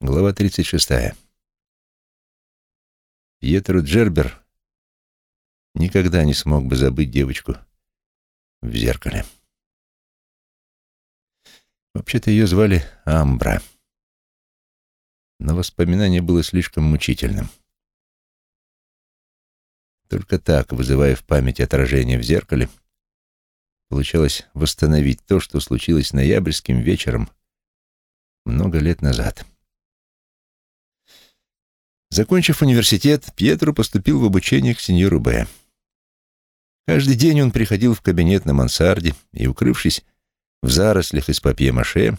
Глава 36. Пьетро Джербер никогда не смог бы забыть девочку в зеркале. Вообще-то ее звали Амбра. Но воспоминание было слишком мучительным. Только так, вызывая в память отражение в зеркале, получалось восстановить то, что случилось ноябрьским вечером много лет назад. Закончив университет, Пьетро поступил в обучение к сеньору Б. Каждый день он приходил в кабинет на мансарде и, укрывшись в зарослях из папье-маше,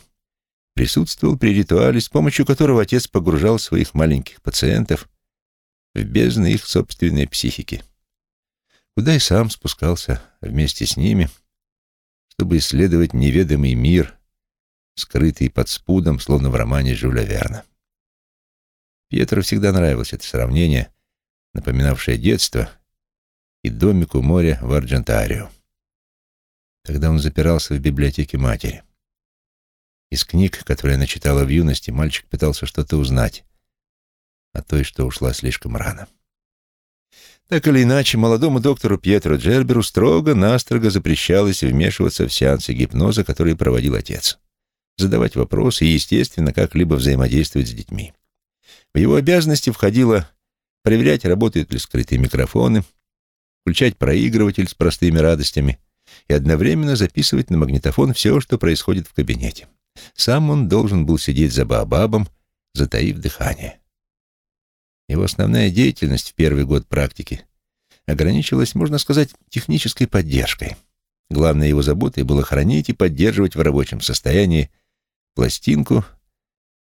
присутствовал при ритуале, с помощью которого отец погружал своих маленьких пациентов в бездны их собственной психики, куда и сам спускался вместе с ними, чтобы исследовать неведомый мир, скрытый под спудом, словно в романе Жюля Верна. Пьетро всегда нравилось это сравнение, напоминавшее детство и домик у моря в Арджентарио. Тогда он запирался в библиотеке матери. Из книг, которые она читала в юности, мальчик пытался что-то узнать о той, что ушла слишком рано. Так или иначе, молодому доктору Пьетро Джерберу строго-настрого запрещалось вмешиваться в сеансы гипноза, которые проводил отец, задавать вопросы и, естественно, как-либо взаимодействовать с детьми. В его обязанности входило проверять, работают ли скрытые микрофоны, включать проигрыватель с простыми радостями и одновременно записывать на магнитофон все, что происходит в кабинете. Сам он должен был сидеть за Баобабом, затаив дыхание. Его основная деятельность в первый год практики ограничивалась, можно сказать, технической поддержкой. Главной его заботой было хранить и поддерживать в рабочем состоянии пластинку —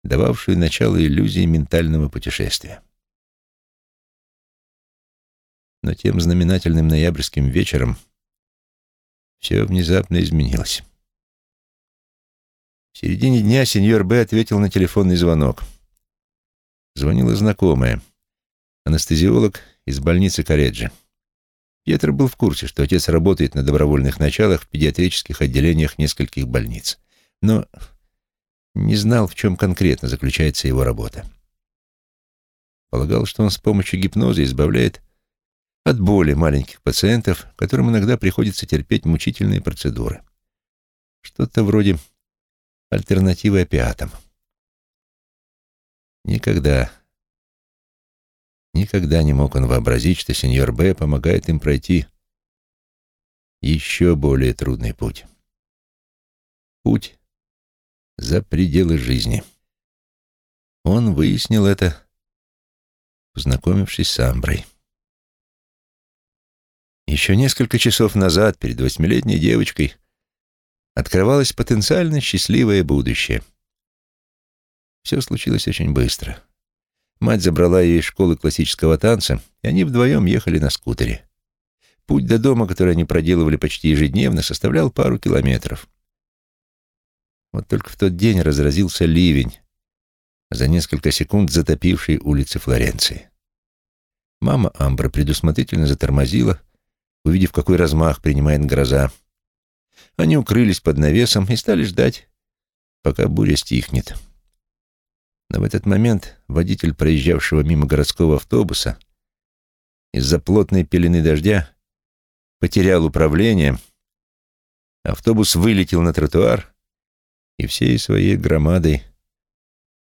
дававшую начало иллюзии ментального путешествия. Но тем знаменательным ноябрьским вечером все внезапно изменилось. В середине дня сеньор Б. ответил на телефонный звонок. Звонила знакомая, анестезиолог из больницы Кареджи. Пьетро был в курсе, что отец работает на добровольных началах в педиатрических отделениях нескольких больниц. Но не знал, в чем конкретно заключается его работа. Полагал, что он с помощью гипноза избавляет от боли маленьких пациентов, которым иногда приходится терпеть мучительные процедуры. Что-то вроде альтернативы опиатам. Никогда, никогда не мог он вообразить, что сеньор Б помогает им пройти еще более трудный путь. Путь, за пределы жизни. Он выяснил это, познакомившись с Амброй. Еще несколько часов назад перед восьмилетней девочкой открывалось потенциально счастливое будущее. Все случилось очень быстро. Мать забрала ее из школы классического танца, и они вдвоем ехали на скутере. Путь до дома, который они проделывали почти ежедневно, составлял пару километров. Вот только в тот день разразился ливень, за несколько секунд затопивший улицы Флоренции. Мама Амбра предусмотрительно затормозила, увидев, какой размах принимает гроза. Они укрылись под навесом и стали ждать, пока буря стихнет. Но в этот момент водитель проезжавшего мимо городского автобуса из-за плотной пелены дождя потерял управление, автобус вылетел на тротуар и всей своей громадой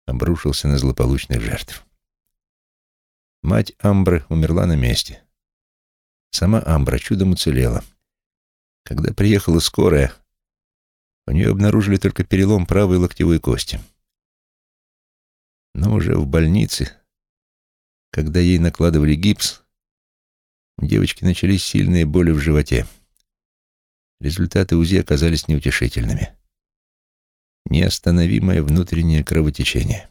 обрушился на злополучных жертв. Мать Амбры умерла на месте. Сама Амбра чудом уцелела. Когда приехала скорая, у нее обнаружили только перелом правой локтевой кости. Но уже в больнице, когда ей накладывали гипс, у девочки начались сильные боли в животе. Результаты УЗИ оказались неутешительными неостановимое внутреннее кровотечение.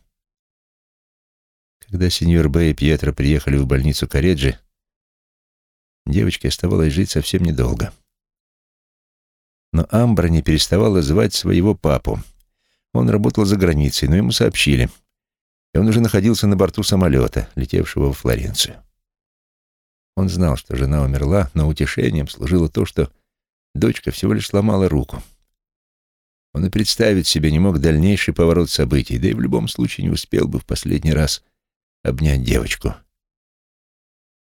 Когда сеньор Б и Пьетро приехали в больницу Кареджи, девочке оставалось жить совсем недолго. Но Амбра не переставала звать своего папу. Он работал за границей, но ему сообщили, и он уже находился на борту самолета, летевшего во Флоренцию. Он знал, что жена умерла, но утешением служило то, что дочка всего лишь сломала руку. Он и представить себе не мог дальнейший поворот событий, да и в любом случае не успел бы в последний раз обнять девочку.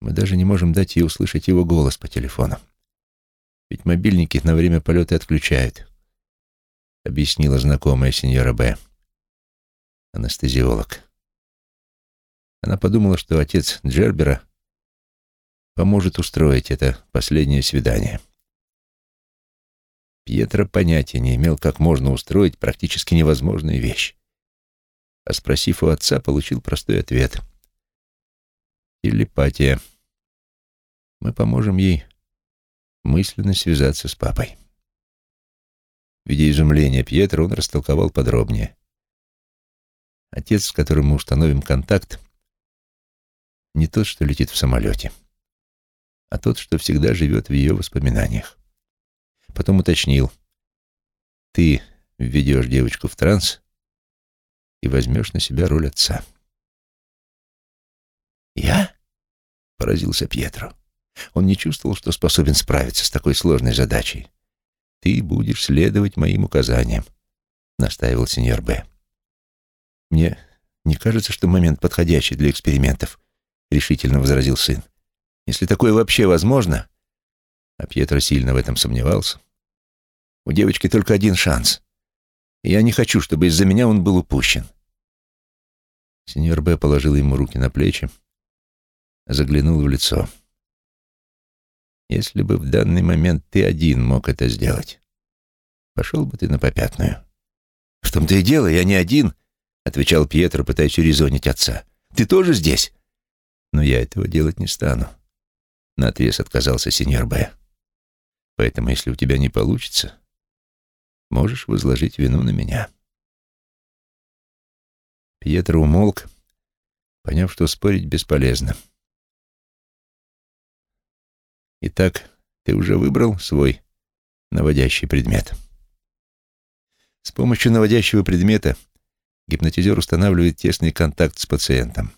Мы даже не можем дать ей услышать его голос по телефону. Ведь мобильники на время полета отключают, — объяснила знакомая сеньора Б. Анестезиолог. Она подумала, что отец Джербера поможет устроить это последнее свидание. Пьетро понятия не имел, как можно устроить практически невозможную вещь. А спросив у отца, получил простой ответ. Телепатия. Мы поможем ей мысленно связаться с папой. Видя изумление Пьетро, он растолковал подробнее. Отец, с которым мы установим контакт, не тот, что летит в самолете, а тот, что всегда живет в ее воспоминаниях. Потом уточнил. Ты введешь девочку в транс и возьмешь на себя роль отца. «Я?» — поразился Пьетро. Он не чувствовал, что способен справиться с такой сложной задачей. «Ты будешь следовать моим указаниям», — настаивал сеньор Б. «Мне не кажется, что момент подходящий для экспериментов», — решительно возразил сын. «Если такое вообще возможно...» А Пьетро сильно в этом сомневался. «У девочки только один шанс. Я не хочу, чтобы из-за меня он был упущен». Сеньор Б положил ему руки на плечи, заглянул в лицо. Если бы в данный момент ты один мог это сделать, пошел бы ты на попятную. В том-то и дело, я не один, отвечал Пьетро, пытаясь урезонить отца. Ты тоже здесь? Но я этого делать не стану. Наотрез отказался сеньор Б. Поэтому, если у тебя не получится, можешь возложить вину на меня. Пьетро умолк, поняв, что спорить бесполезно. Итак, ты уже выбрал свой наводящий предмет. С помощью наводящего предмета гипнотизер устанавливает тесный контакт с пациентом.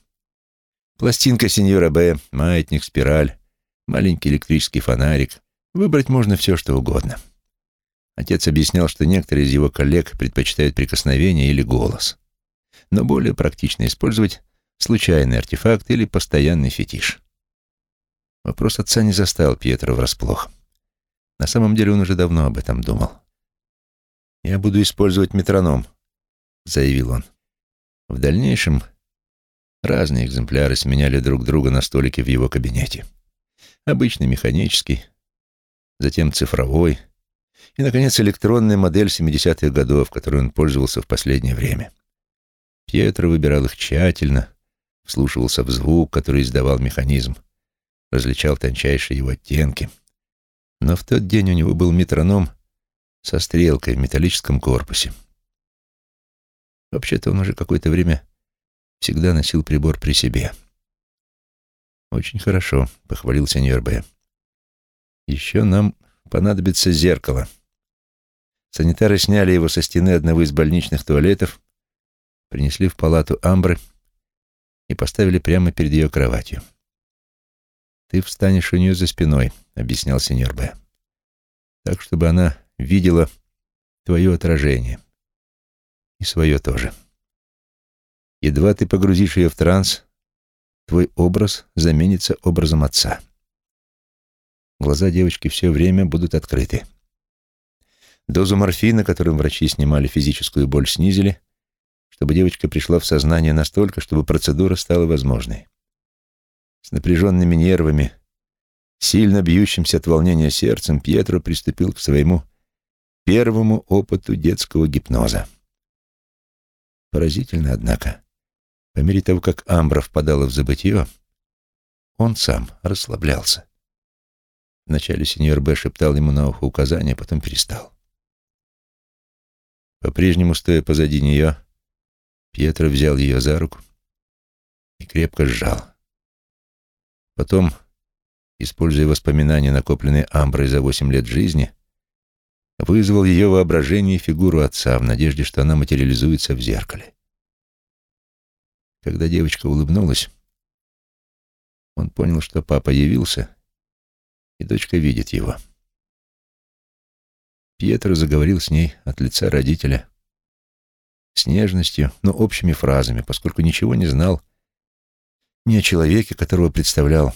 Пластинка сеньора Б, маятник, спираль, маленький электрический фонарик. Выбрать можно все, что угодно. Отец объяснял, что некоторые из его коллег предпочитают прикосновение или голос. Но более практично использовать случайный артефакт или постоянный фетиш. Вопрос отца не заставил Пьетро врасплох. На самом деле он уже давно об этом думал. «Я буду использовать метроном», — заявил он. В дальнейшем разные экземпляры сменяли друг друга на столике в его кабинете. Обычный механический, затем цифровой и, наконец, электронная модель 70-х годов, которой он пользовался в последнее время. Пьетро выбирал их тщательно, вслушивался в звук, который издавал механизм, различал тончайшие его оттенки. Но в тот день у него был метроном со стрелкой в металлическом корпусе. Вообще-то он уже какое-то время всегда носил прибор при себе. «Очень хорошо», — похвалил сеньор Б. «Еще нам понадобится зеркало». Санитары сняли его со стены одного из больничных туалетов, принесли в палату Амбры и поставили прямо перед ее кроватью. «Ты встанешь у нее за спиной», — объяснял сеньор Б. «Так, чтобы она видела твое отражение. И свое тоже. Едва ты погрузишь ее в транс, твой образ заменится образом отца. Глаза девочки все время будут открыты. Дозу морфина, которым врачи снимали физическую боль, снизили, чтобы девочка пришла в сознание настолько, чтобы процедура стала возможной. С напряженными нервами, сильно бьющимся от волнения сердцем, Пьетро приступил к своему первому опыту детского гипноза. Поразительно, однако, по мере того, как Амбра впадала в забытье, он сам расслаблялся. Вначале сеньор Б шептал ему на ухо указания, потом перестал. По-прежнему, стоя позади нее, Пьетро взял ее за руку и крепко сжал. Потом, используя воспоминания, накопленные Амброй за восемь лет жизни, вызвал ее воображение и фигуру отца в надежде, что она материализуется в зеркале. Когда девочка улыбнулась, он понял, что папа явился, и дочка видит его. Пьетро заговорил с ней от лица родителя с нежностью, но общими фразами, поскольку ничего не знал ни о человеке, которого представлял,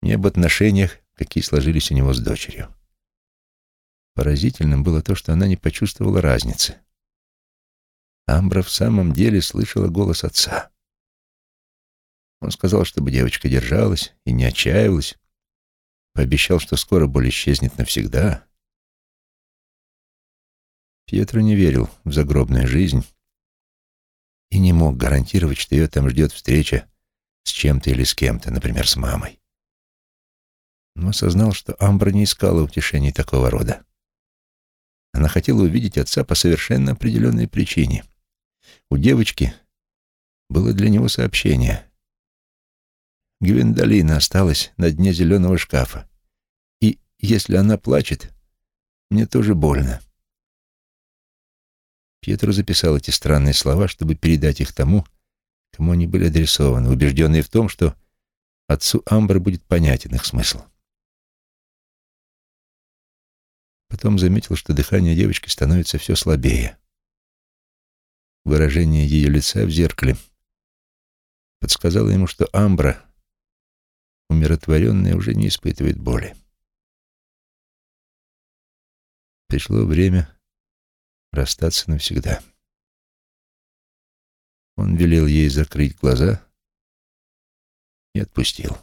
ни об отношениях, какие сложились у него с дочерью. Поразительным было то, что она не почувствовала разницы. Амбра в самом деле слышала голос отца. Он сказал, чтобы девочка держалась и не отчаивалась, пообещал, что скоро боль исчезнет навсегда. Пьетро не верил в загробную жизнь и не мог гарантировать, что ее там ждет встреча с чем-то или с кем-то, например, с мамой. Но осознал, что Амбра не искала утешений такого рода. Она хотела увидеть отца по совершенно определенной причине. У девочки было для него сообщение. Гвиндолина осталась на дне зеленого шкафа. Если она плачет, мне тоже больно. Пьетро записал эти странные слова, чтобы передать их тому, кому они были адресованы, убежденный в том, что отцу Амбр будет понятен их смысл. Потом заметил, что дыхание девочки становится все слабее. Выражение ее лица в зеркале подсказало ему, что Амбра, умиротворенная, уже не испытывает боли. Пришло время расстаться навсегда. Он велел ей закрыть глаза и отпустил.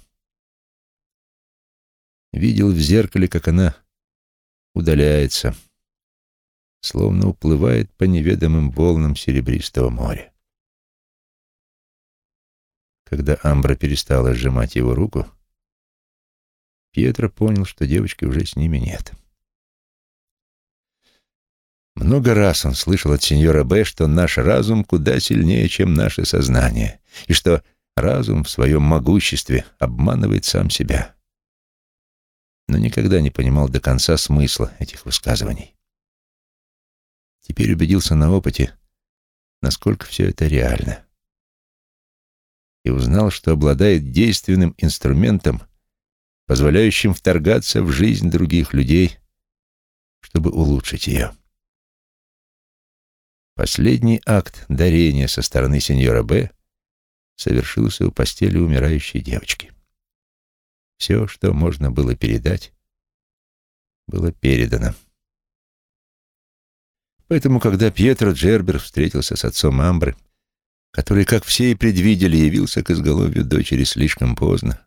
Видел в зеркале, как она удаляется, словно уплывает по неведомым волнам серебристого моря. Когда Амбра перестала сжимать его руку, Пьетро понял, что девочки уже с ними нет. Много раз он слышал от сеньора Б, что наш разум куда сильнее, чем наше сознание, и что разум в своем могуществе обманывает сам себя. Но никогда не понимал до конца смысла этих высказываний. Теперь убедился на опыте, насколько все это реально. И узнал, что обладает действенным инструментом, позволяющим вторгаться в жизнь других людей, чтобы улучшить ее. Последний акт дарения со стороны сеньора Б совершился у постели умирающей девочки. Все, что можно было передать, было передано. Поэтому, когда Пьетро Джербер встретился с отцом Амбры, который, как все и предвидели, явился к изголовью дочери слишком поздно,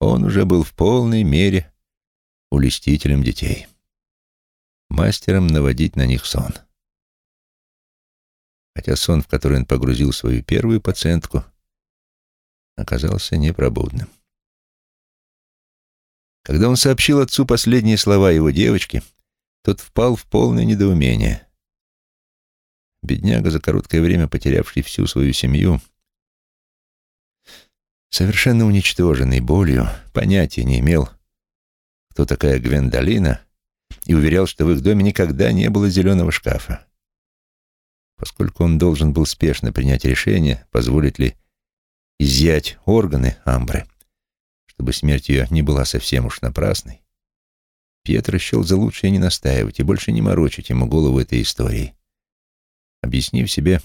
он уже был в полной мере улестителем детей, мастером наводить на них сон хотя сон, в который он погрузил свою первую пациентку, оказался непробудным. Когда он сообщил отцу последние слова его девочки, тот впал в полное недоумение. Бедняга, за короткое время потерявший всю свою семью, совершенно уничтоженный болью, понятия не имел, кто такая Гвендолина, и уверял, что в их доме никогда не было зеленого шкафа поскольку он должен был спешно принять решение, позволить ли изъять органы Амбры, чтобы смерть ее не была совсем уж напрасной, Пьетро счел за лучшее не настаивать и больше не морочить ему голову этой историей, объяснив себе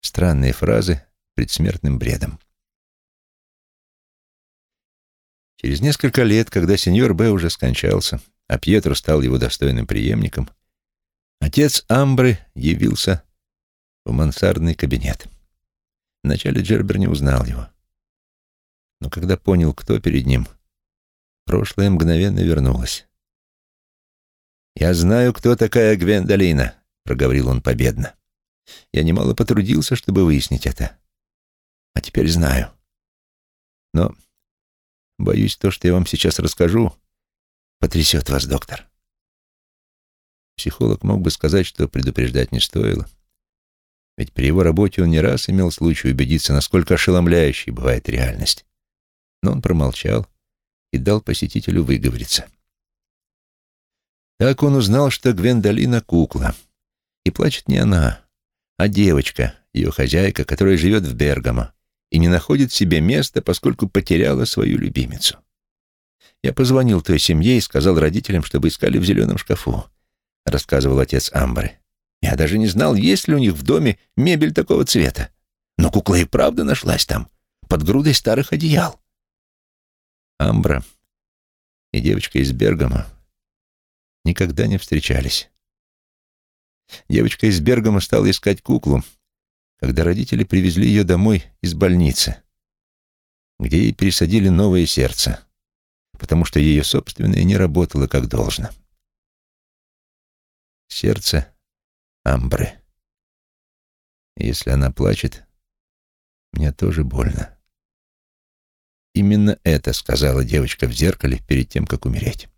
странные фразы предсмертным бредом. Через несколько лет, когда сеньор Б уже скончался, а Пьетро стал его достойным преемником, отец Амбры явился в мансардный кабинет. Вначале Джербер не узнал его. Но когда понял, кто перед ним, прошлое мгновенно вернулось. «Я знаю, кто такая Гвендолина», — проговорил он победно. «Я немало потрудился, чтобы выяснить это. А теперь знаю. Но, боюсь, то, что я вам сейчас расскажу, потрясет вас, доктор». Психолог мог бы сказать, что предупреждать не стоило. Ведь при его работе он не раз имел случай убедиться, насколько ошеломляющей бывает реальность. Но он промолчал и дал посетителю выговориться. Так он узнал, что Гвендолина — кукла. И плачет не она, а девочка, ее хозяйка, которая живет в Бергамо и не находит себе места, поскольку потеряла свою любимицу. Я позвонил той семье и сказал родителям, чтобы искали в зеленом шкафу. рассказывал отец Амбры. «Я даже не знал, есть ли у них в доме мебель такого цвета. Но кукла и правда нашлась там, под грудой старых одеял». Амбра и девочка из Бергама никогда не встречались. Девочка из Бергама стала искать куклу, когда родители привезли ее домой из больницы, где ей пересадили новое сердце, потому что ее собственное не работало как должно. Сердце Амбры. Если она плачет, мне тоже больно. Именно это сказала девочка в зеркале перед тем, как умереть.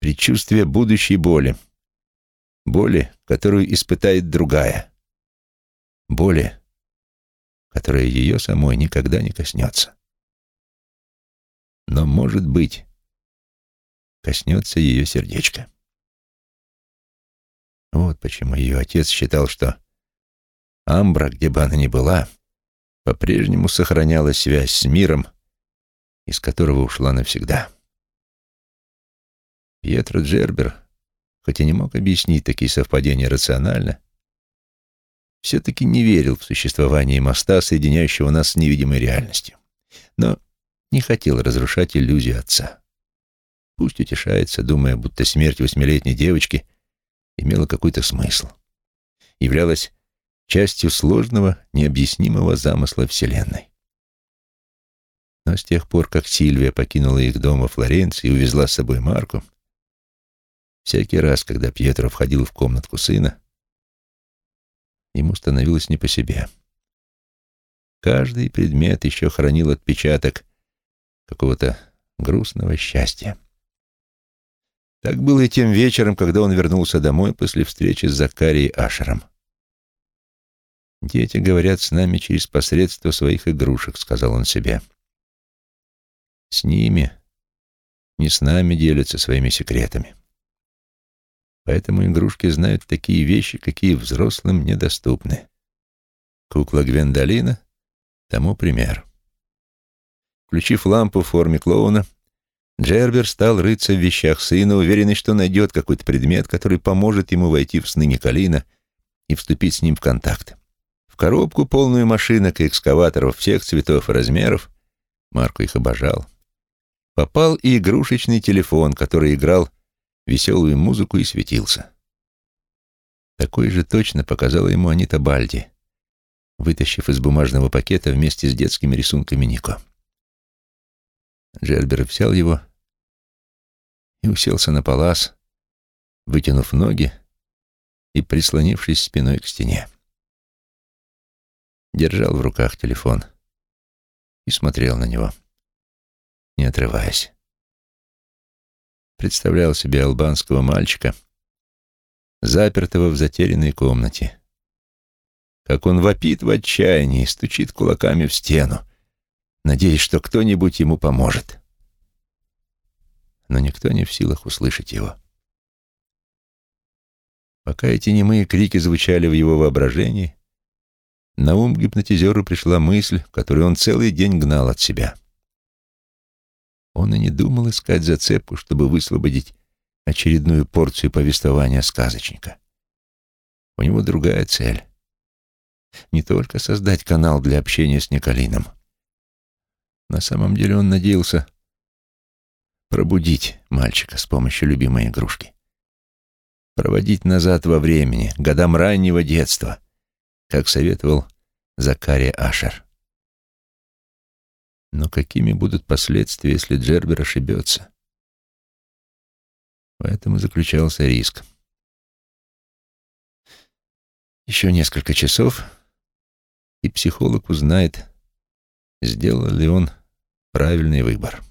Предчувствие будущей боли. Боли, которую испытает другая. Боли, которая ее самой никогда не коснется. Но, может быть, коснется ее сердечко. Вот почему ее отец считал, что Амбра, где бы она ни была, по-прежнему сохраняла связь с миром, из которого ушла навсегда. Пьетро Джербер, хоть и не мог объяснить такие совпадения рационально, все-таки не верил в существование моста, соединяющего нас с невидимой реальностью. Но не хотел разрушать иллюзию отца. Пусть утешается, думая, будто смерть восьмилетней девочки имела какой-то смысл. Являлась частью сложного, необъяснимого замысла Вселенной. Но с тех пор, как Сильвия покинула их дом во Флоренции и увезла с собой Марку, всякий раз, когда Пьетро входил в комнатку сына, ему становилось не по себе. Каждый предмет еще хранил отпечаток какого-то грустного счастья. Так было и тем вечером, когда он вернулся домой после встречи с Закарией Ашером. «Дети говорят с нами через посредство своих игрушек», — сказал он себе. «С ними, не с нами делятся своими секретами. Поэтому игрушки знают такие вещи, какие взрослым недоступны. Кукла Гвендолина — тому пример». Включив лампу в форме клоуна, Джербер стал рыться в вещах сына, уверенный, что найдет какой-то предмет, который поможет ему войти в сны Николина и вступить с ним в контакт. В коробку, полную машинок и экскаваторов всех цветов и размеров, Марко их обожал, попал и игрушечный телефон, который играл веселую музыку и светился. Такой же точно показала ему Анита Бальди, вытащив из бумажного пакета вместе с детскими рисунками Нико. Джербер взял его и уселся на палас, вытянув ноги и прислонившись спиной к стене. Держал в руках телефон и смотрел на него, не отрываясь. Представлял себе албанского мальчика, запертого в затерянной комнате. Как он вопит в отчаянии, стучит кулаками в стену, надеясь, что кто-нибудь ему поможет. Но никто не в силах услышать его. Пока эти немые крики звучали в его воображении, на ум гипнотизеру пришла мысль, которую он целый день гнал от себя. Он и не думал искать зацепку, чтобы высвободить очередную порцию повествования сказочника. У него другая цель. Не только создать канал для общения с Николином, на самом деле он надеялся пробудить мальчика с помощью любимой игрушки. Проводить назад во времени, годам раннего детства, как советовал Закария Ашер. Но какими будут последствия, если Джербер ошибется? В этом заключался риск. Еще несколько часов, и психолог узнает, сделал ли он правильный выбор.